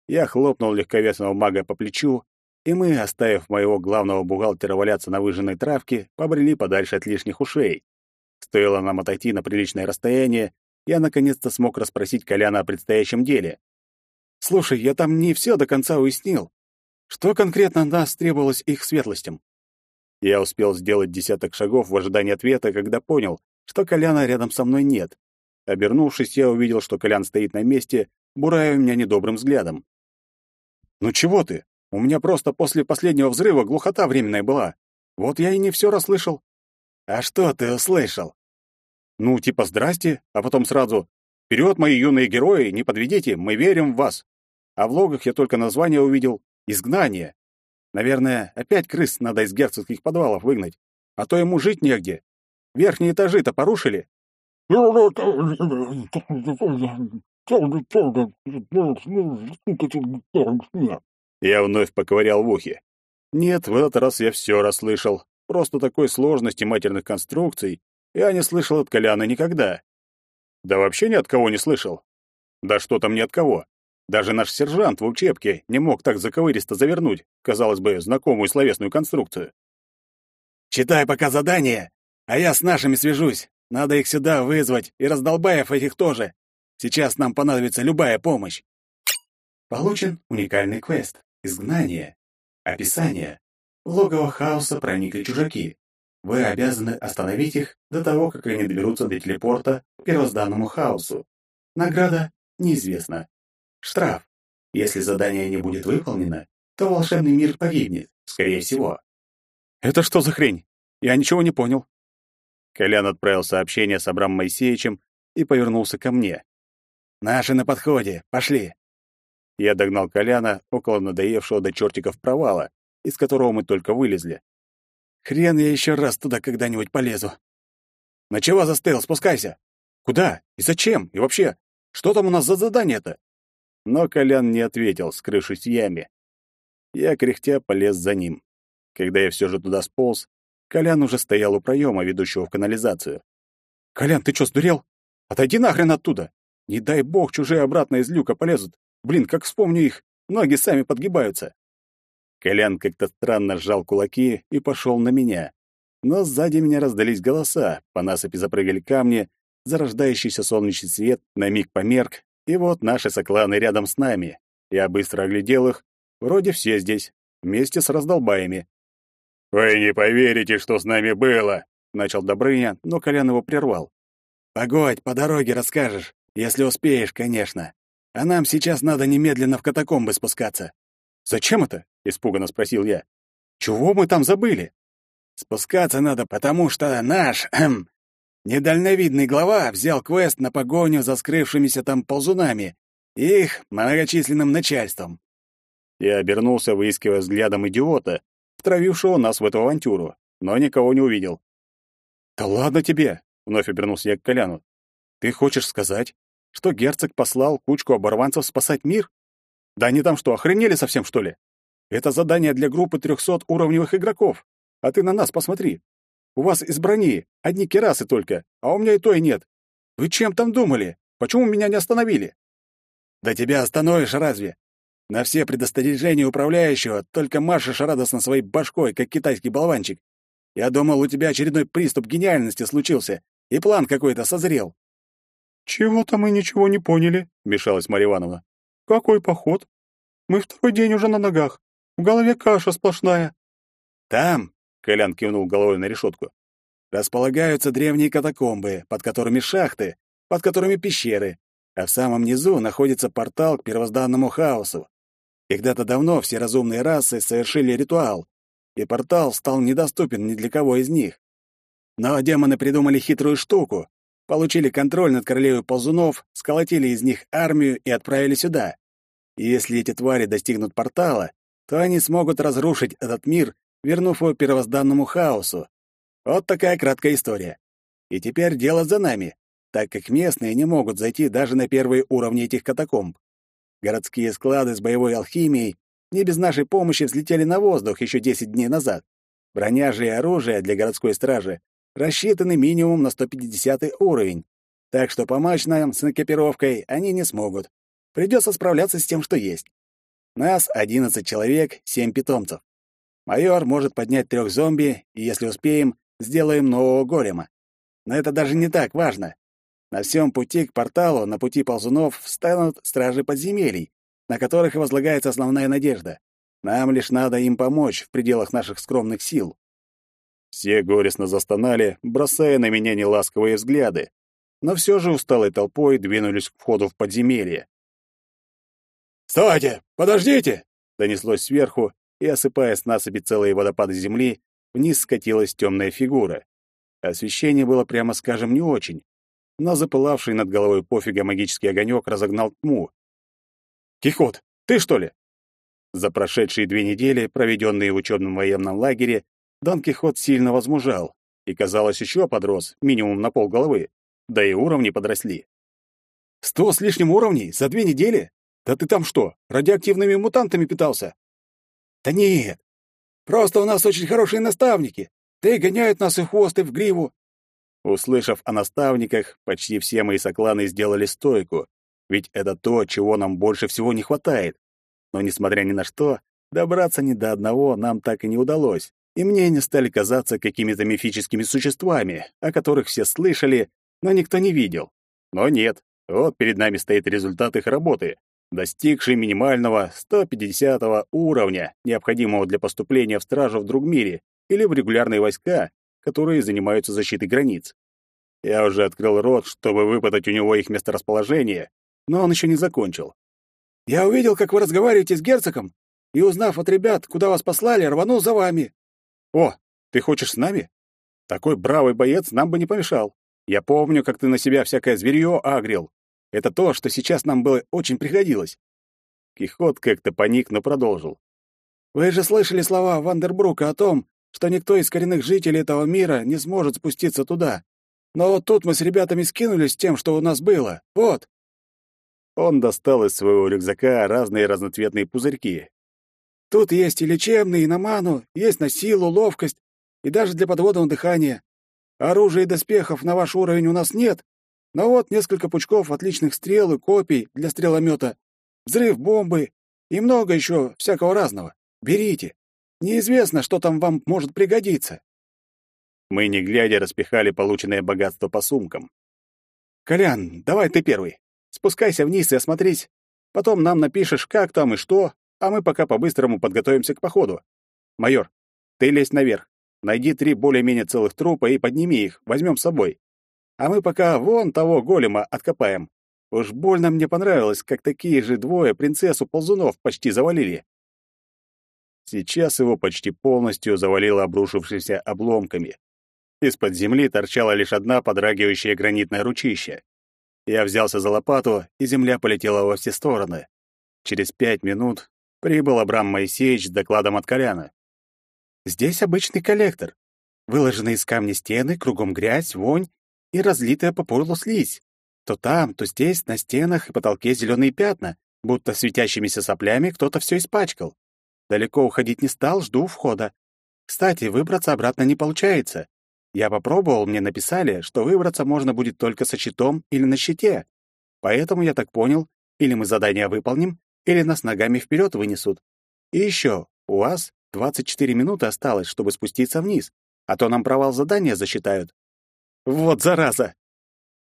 Я хлопнул легковесного мага по плечу, и мы, оставив моего главного бухгалтера валяться на выжженной травке, побрели подальше от лишних ушей. Стоило нам отойти на приличное расстояние, я наконец-то смог расспросить Коляна о предстоящем деле. «Слушай, я там не все до конца уяснил. Что конкретно нас требовалось их светлостям?» Я успел сделать десяток шагов в ожидании ответа, когда понял, что Коляна рядом со мной нет. Обернувшись, я увидел, что Колян стоит на месте, бурая меня недобрым взглядом. «Ну чего ты? У меня просто после последнего взрыва глухота временная была. Вот я и не все расслышал». «А что ты услышал?» «Ну, типа «здрасте», а потом сразу «Вперед, мои юные герои, не подведите, мы верим в вас». А в логах я только название увидел «Изгнание». Наверное, опять крыс надо из герцогских подвалов выгнать, а то ему жить негде. Верхние этажи-то порушили, я вновь поковырял в ухе. Нет, в этот раз я все расслышал. Просто такой сложности матерных конструкций я не слышал от Коляна никогда. Да вообще ни от кого не слышал. Да что там ни от кого. Даже наш сержант в учебке не мог так заковыристо завернуть, казалось бы, знакомую словесную конструкцию. «Читай пока задание, а я с нашими свяжусь. Надо их сюда вызвать, и раздолбаев этих тоже. Сейчас нам понадобится любая помощь. Получен уникальный квест «Изгнание». Описание. В логово хаоса проникли чужаки. Вы обязаны остановить их до того, как они доберутся до телепорта к первозданному хаосу. Награда неизвестна. Штраф. Если задание не будет выполнено, то волшебный мир погибнет, скорее всего. Это что за хрень? Я ничего не понял. Колян отправил сообщение с Абрам Моисеевичем и повернулся ко мне. «Наши на подходе. Пошли!» Я догнал Коляна около надоевшего до чертиков провала, из которого мы только вылезли. Хрен я еще раз туда когда-нибудь полезу. На чего застыл? Спускайся. Куда? И зачем? И вообще, что там у нас за задание-то? Но Колян не ответил, скрывшись в яме. Я, кряхтя, полез за ним. Когда я все же туда сполз, Колян уже стоял у проема, ведущего в канализацию. «Колян, ты что, сдурел? Отойди нахрен оттуда! Не дай бог, чужие обратно из люка полезут. Блин, как вспомню их, ноги сами подгибаются». Колян как-то странно сжал кулаки и пошел на меня. Но сзади меня раздались голоса, по насыпи запрыгали камни, зарождающийся солнечный свет на миг померк, и вот наши сокланы рядом с нами. Я быстро оглядел их, вроде все здесь, вместе с раздолбаями. «Вы не поверите, что с нами было!» — начал Добрыня, но Колян его прервал. «Погодь, по дороге расскажешь, если успеешь, конечно. А нам сейчас надо немедленно в катакомбы спускаться». «Зачем это?» — испуганно спросил я. «Чего мы там забыли?» «Спускаться надо, потому что наш, эм, недальновидный глава взял квест на погоню за скрывшимися там ползунами и их многочисленным начальством». Я обернулся, выискивая взглядом идиота, втравившего нас в эту авантюру, но никого не увидел. «Да ладно тебе!» — вновь обернулся я к Коляну. «Ты хочешь сказать, что герцог послал кучку оборванцев спасать мир? Да они там что, охренели совсем, что ли? Это задание для группы трехсот уровневых игроков. А ты на нас посмотри. У вас из брони одни керасы только, а у меня и той нет. Вы чем там думали? Почему меня не остановили?» «Да тебя остановишь разве? На все предостережения управляющего только машешь радостно своей башкой, как китайский болванчик. Я думал, у тебя очередной приступ гениальности случился, и план какой-то созрел. «Чего-то мы ничего не поняли», — вмешалась Марья Ивановна. «Какой поход? Мы второй день уже на ногах. В голове каша сплошная». «Там», — Колян кивнул головой на решетку, «располагаются древние катакомбы, под которыми шахты, под которыми пещеры, а в самом низу находится портал к первозданному хаосу. Когда-то давно все разумные расы совершили ритуал, и портал стал недоступен ни для кого из них. Но демоны придумали хитрую штуку, получили контроль над королевой ползунов, сколотили из них армию и отправили сюда. И если эти твари достигнут портала, то они смогут разрушить этот мир, вернув его первозданному хаосу. Вот такая краткая история. И теперь дело за нами, так как местные не могут зайти даже на первые уровни этих катакомб. Городские склады с боевой алхимией не без нашей помощи взлетели на воздух еще 10 дней назад. Броня же и оружие для городской стражи рассчитаны минимум на 150 уровень, так что помочь нам с экипировкой они не смогут. Придется справляться с тем, что есть. Нас 11 человек, 7 питомцев. Майор может поднять трех зомби, и если успеем, сделаем нового голема. Но это даже не так важно. На всем пути к порталу, на пути ползунов, встанут стражи подземелий, на которых и возлагается основная надежда. Нам лишь надо им помочь в пределах наших скромных сил. Все горестно застонали, бросая на меня неласковые взгляды, но все же усталой толпой двинулись к входу в подземелье. «Стойте! Подождите!» — донеслось сверху, и, осыпая с насыпи целые водопады земли, вниз скатилась темная фигура. Освещение было, прямо скажем, не очень, но запылавший над головой пофига магический огонек разогнал тьму. «Кихот, ты что ли?» За прошедшие две недели, проведенные в учебном военном лагере, Дон Кихот сильно возмужал и, казалось, еще подрос, минимум на полголовы, да и уровни подросли. «Сто с лишним уровней за две недели? Да ты там что, радиоактивными мутантами питался?» «Да нет, просто у нас очень хорошие наставники, да и гоняют нас и хвост, и в гриву, Услышав о наставниках, почти все мои сокланы сделали стойку, ведь это то, чего нам больше всего не хватает. Но, несмотря ни на что, добраться ни до одного нам так и не удалось. и мне они стали казаться какими-то мифическими существами, о которых все слышали, но никто не видел. Но нет, вот перед нами стоит результат их работы, достигший минимального 150 уровня, необходимого для поступления в стражу в другом мире или в регулярные войска, которые занимаются защитой границ. Я уже открыл рот, чтобы выпытать у него их месторасположение, но он еще не закончил. «Я увидел, как вы разговариваете с герцогом, и, узнав от ребят, куда вас послали, рванул за вами». «О, ты хочешь с нами? Такой бравый боец нам бы не помешал. Я помню, как ты на себя всякое зверье агрил. Это то, что сейчас нам было очень пригодилось». Кихот как-то паник, но продолжил. «Вы же слышали слова Вандербрука о том, что никто из коренных жителей этого мира не сможет спуститься туда. Но вот тут мы с ребятами скинулись тем, что у нас было. Вот. Он достал из своего рюкзака разные разноцветные пузырьки. Тут есть и лечебные, и на ману, есть на силу, ловкость, и даже для подводного дыхания. Оружия и доспехов на ваш уровень у нас нет, но вот несколько пучков отличных стрел и копий для стреломета, взрыв бомбы и много еще всякого разного. Берите. Неизвестно, что там вам может пригодиться. Мы, не глядя, распихали полученное богатство по сумкам. «Колян, давай ты первый. Спускайся вниз и осмотрись. Потом нам напишешь, как там и что, а мы пока по-быстрому подготовимся к походу. Майор, ты лезь наверх. Найди три более-менее целых трупа и подними их, возьмем с собой. А мы пока вон того голема откопаем. Уж больно мне понравилось, как такие же двое принцессу ползунов почти завалили. Сейчас его почти полностью завалило обрушившимися обломками. Из-под земли торчала лишь одна подрагивающая гранитная ручища. Я взялся за лопату, и земля полетела во все стороны. Через пять минут прибыл Абрам Моисеевич с докладом от Коляна. «Здесь обычный коллектор. Выложенные из камня стены, кругом грязь, вонь и разлитая по полу слизь. То там, то здесь, на стенах и потолке зеленые пятна, будто светящимися соплями кто-то все испачкал. Далеко уходить не стал, жду входа. Кстати, выбраться обратно не получается. Я попробовал, мне написали, что выбраться можно будет только со щитом или на щите. Поэтому я так понял, или мы задание выполним, или нас ногами вперед вынесут. И еще, у вас 24 минуты осталось, чтобы спуститься вниз, а то нам провал задания засчитают. Вот зараза!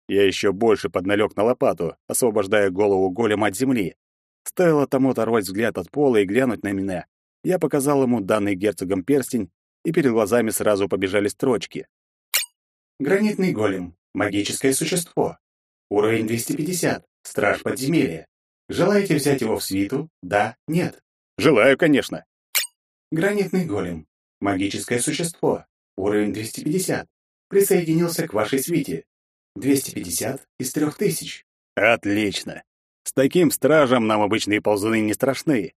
Я еще больше подналег на лопату, освобождая голову голема от земли. Стоило тому оторвать взгляд от пола и глянуть на меня. Я показал ему данный герцогом перстень и перед глазами сразу побежали строчки. Гранитный голем. Магическое существо. Уровень 250. Страж подземелья. Желаете взять его в свиту? Да, нет. Желаю, конечно. Гранитный голем. Магическое существо. Уровень 250. Присоединился к вашей свите. 250 из 3000. Отлично. С таким стражем нам обычные ползуны не страшны.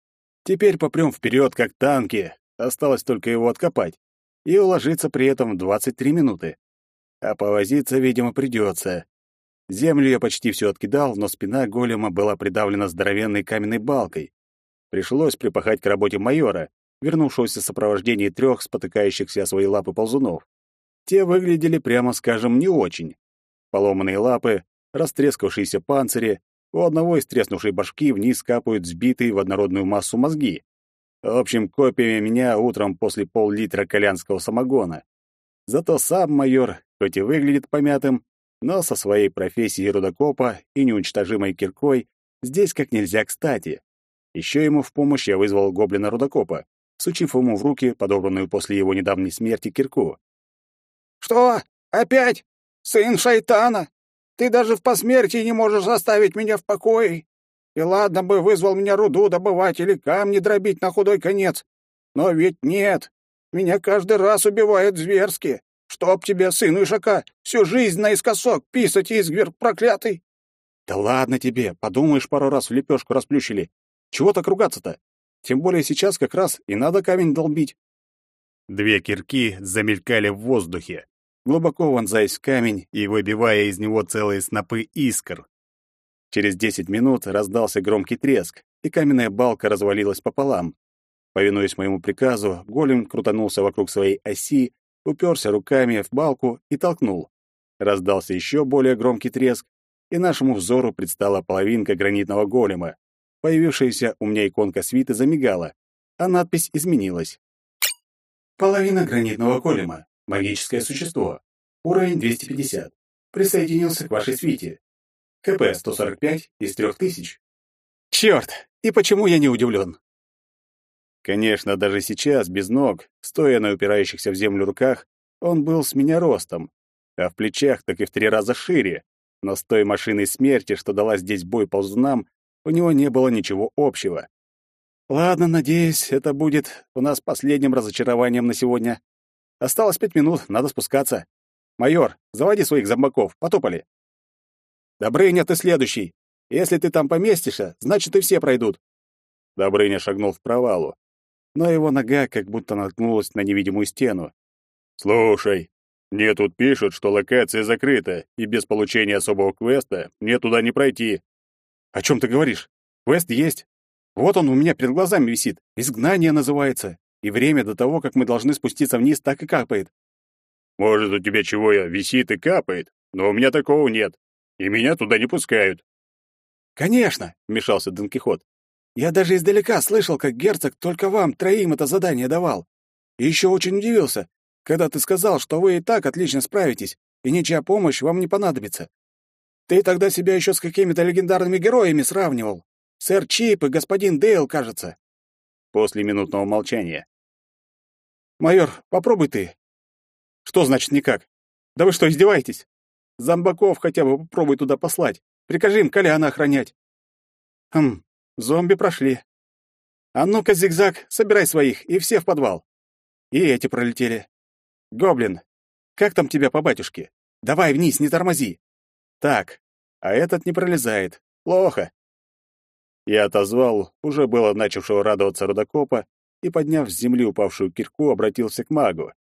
Теперь попрем вперед, как танки, Осталось только его откопать и уложиться при этом в 23 минуты. А повозиться, видимо, придется. Землю я почти все откидал, но спина голема была придавлена здоровенной каменной балкой. Пришлось припахать к работе майора, вернувшегося в сопровождении трех спотыкающихся о свои лапы ползунов. Те выглядели, прямо скажем, не очень. Поломанные лапы, растрескавшиеся панцири, у одного из треснувшей башки вниз капают сбитые в однородную массу мозги. В общем, копиями меня утром после пол-литра колянского самогона. Зато сам майор, хоть и выглядит помятым, но со своей профессией рудокопа и неуничтожимой киркой здесь как нельзя кстати. Еще ему в помощь я вызвал гоблина-рудокопа, сучив ему в руки подобранную после его недавней смерти кирку. «Что? Опять? Сын шайтана? Ты даже в посмертии не можешь оставить меня в покое!» И ладно бы вызвал меня руду добывать или камни дробить на худой конец. Но ведь нет. Меня каждый раз убивают зверски. Чтоб тебе, сын Ишака, всю жизнь наискосок писать, изгверг проклятый. Да ладно тебе, подумаешь, пару раз в лепешку расплющили. Чего так ругаться-то? Тем более сейчас как раз и надо камень долбить. Две кирки замелькали в воздухе, глубоко вонзаясь в камень и выбивая из него целые снопы искр. Через десять минут раздался громкий треск, и каменная балка развалилась пополам. Повинуясь моему приказу, голем крутанулся вокруг своей оси, уперся руками в балку и толкнул. Раздался еще более громкий треск, и нашему взору предстала половинка гранитного голема. Появившаяся у меня иконка свиты замигала, а надпись изменилась. Половина гранитного голема. Магическое существо. Уровень 250. Присоединился к вашей свите. КП 145 из 3000. Черт! И почему я не удивлен? Конечно, даже сейчас, без ног, стоя на упирающихся в землю руках, он был с меня ростом, а в плечах так и в три раза шире. Но с той машиной смерти, что дала здесь бой ползунам, у него не было ничего общего. Ладно, надеюсь, это будет у нас последним разочарованием на сегодня. Осталось пять минут, надо спускаться. Майор, заводи своих зомбаков, потопали. Добрыня, ты следующий. Если ты там поместишься, значит, и все пройдут. Добрыня шагнул в провалу, но его нога как будто наткнулась на невидимую стену. «Слушай, мне тут пишут, что локация закрыта, и без получения особого квеста мне туда не пройти». «О чем ты говоришь? Квест есть. Вот он у меня перед глазами висит. Изгнание называется. И время до того, как мы должны спуститься вниз, так и капает». «Может, у тебя чего я висит и капает, но у меня такого нет, и меня туда не пускают». «Конечно», — вмешался Дон Кихот. «Я даже издалека слышал, как герцог только вам, троим, это задание давал. И еще очень удивился, когда ты сказал, что вы и так отлично справитесь, и ничья помощь вам не понадобится. Ты тогда себя еще с какими-то легендарными героями сравнивал. Сэр Чип и господин Дейл, кажется. После минутного молчания. Майор, попробуй ты. Что значит никак? Да вы что, издеваетесь? Зомбаков хотя бы попробуй туда послать. Прикажи им Коляна охранять. Хм, зомби прошли. А ну-ка, зигзаг, собирай своих, и все в подвал. И эти пролетели. Гоблин, как там тебя по батюшке? Давай вниз, не тормози. Так, а этот не пролезает. Плохо. Я отозвал уже было начавшего радоваться рудокопа и, подняв с земли упавшую кирку, обратился к магу.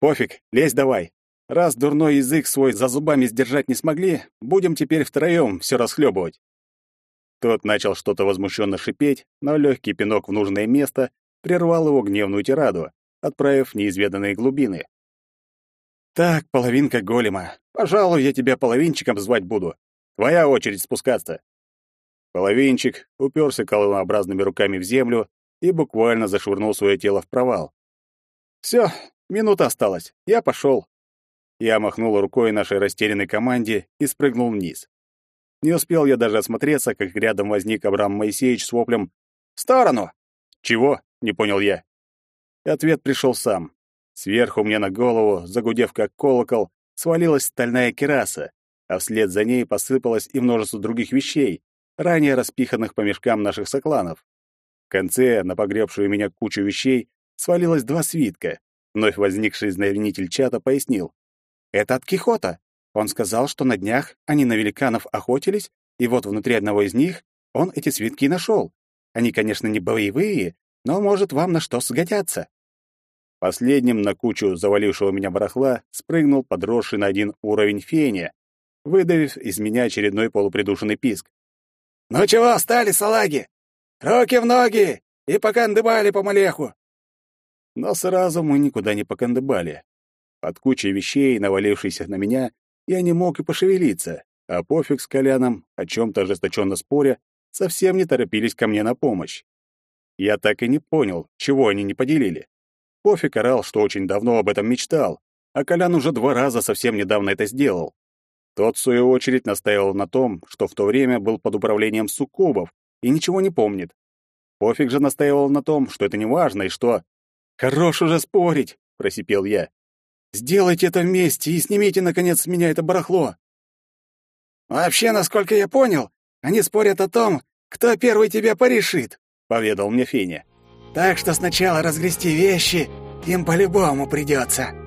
«Пофиг, лезь давай. Раз дурной язык свой за зубами сдержать не смогли, будем теперь втроем все расхлебывать». Тот начал что-то возмущенно шипеть, но легкий пинок в нужное место прервал его гневную тираду отправив в неизведанные глубины. «Так, половинка голема. Пожалуй, я тебя половинчиком звать буду. Твоя очередь спускаться». Половинчик уперся колоннообразными руками в землю и буквально зашвырнул свое тело в провал. «Все, минута осталась. Я пошел». Я махнул рукой нашей растерянной команде и спрыгнул вниз. Не успел я даже осмотреться, как рядом возник Абрам Моисеевич с воплем «В сторону!» «Чего?» — не понял я. И ответ пришел сам. Сверху мне на голову, загудев как колокол, свалилась стальная кераса, а вслед за ней посыпалось и множество других вещей, ранее распиханных по мешкам наших сокланов. Конце, на погребшую меня кучу вещей, свалилось два свитка. Вновь возникший знаменитель чата пояснил. «Это от Кихота. Он сказал, что на днях они на великанов охотились, и вот внутри одного из них он эти свитки и нашел. Они, конечно, не боевые, но, может, вам на что сгодятся». Последним на кучу завалившего меня барахла спрыгнул подросший на один уровень феня, выдавив из меня очередной полупридушенный писк. «Ну чего встали, салаги? Руки в ноги и покандыбали по малеху!» Но сразу мы никуда не покандыбали. Под кучей вещей, навалившейся на меня, я не мог и пошевелиться, а пофиг с Коляном, о чем-то ожесточенно споря, совсем не торопились ко мне на помощь. Я так и не понял, чего они не поделили. Пофиг орал, что очень давно об этом мечтал, а Колян уже два раза совсем недавно это сделал. Тот, в свою очередь, настаивал на том, что в то время был под управлением суккубов и ничего не помнит. Пофиг же настаивал на том, что это не важно и что... «Хорош уже спорить!» — просипел я. «Сделайте это вместе и снимите, наконец, с меня это барахло!» «Вообще, насколько я понял, они спорят о том, кто первый тебя порешит», — поведал мне Феня. Так что сначала разгрести вещи им по-любому придется.